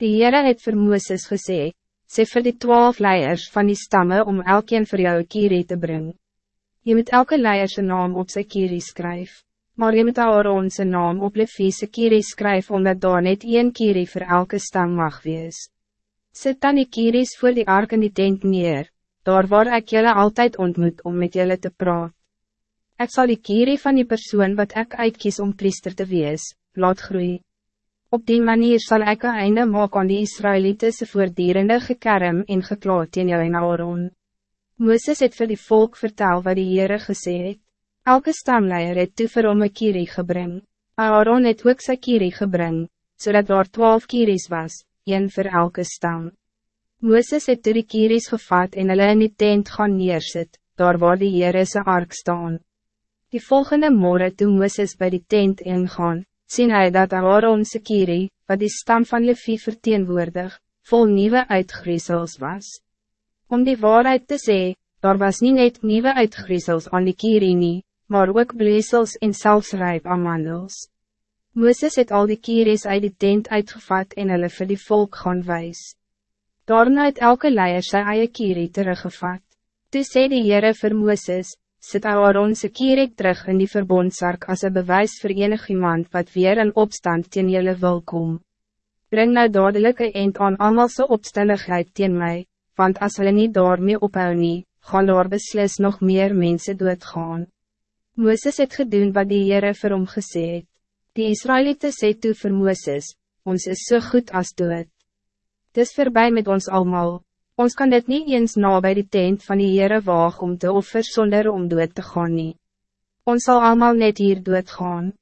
Die Heere het vir Mooses gesê, sê vir die twaalf leiers van die stammen om elkeen vir jou een kierie te brengen. Je moet elke leier zijn naam op zijn kierie skryf, maar je moet Aaron zijn naam op Levi sy kierie skryf, omdat daar net een kierie voor elke stam mag wees. Sit dan die kieries voor die ark in die tent neer, daar waar ik jullie altijd ontmoet om met jullie te praten. Ik zal die kierie van die persoon wat ik uitkies om priester te wees, laat groeien. Op die manier zal ik een einde maken aan die Israëlitische voordierende gekerm en geklaad in jou en Aaron. Mooses het vir die volk vertel wat die Heere gesê het. Elke stamleier het toe vir hom een kierie gebring. Aaron het ook sy kierie gebring, zodat so daar twaalf kieries was, een voor elke stam. Mooses het toe die kieries gevat en hulle in die tent gaan neersit, daar waar die Heere sy ark staan. Die volgende morgen toen Mooses bij die tent ingaan, sien hy dat Aaron sy kierie, wat die stam van Levi verteenwoordig, vol nieuwe uitgriezels was. Om die waarheid te zeggen, daar was niet net nieuwe uitgriezels aan die kierie nie, maar ook bleesels en selfs rijp amandels. Mooses het al die kieries uit die tent uitgevat en hulle vir die volk gaan wijs. Daarna het elke leier sy eie kierie teruggevat. Toe sê die Heere vir Mooses, sit Aaron se kierik terug in die verbondsark als een bewijs voor enig iemand wat weer in opstand teen julle wil kom. Bring nou dadelijke eind aan almalse opstandigheid teen mij, want als hulle niet daarmee ophou nie, gaan daar beslis nog meer mensen doodgaan. Mooses het gedoen wat die Heere vir hom gesê het. Die Israëlieten sê toe vir Mooses, ons is zo so goed als dood. Dis voorbij met ons allemaal. Ons kan dit niet eens na bij die tent van die Heere waag om te offer zonder om dood te gaan nie. Ons zal allemaal net hier dood gaan.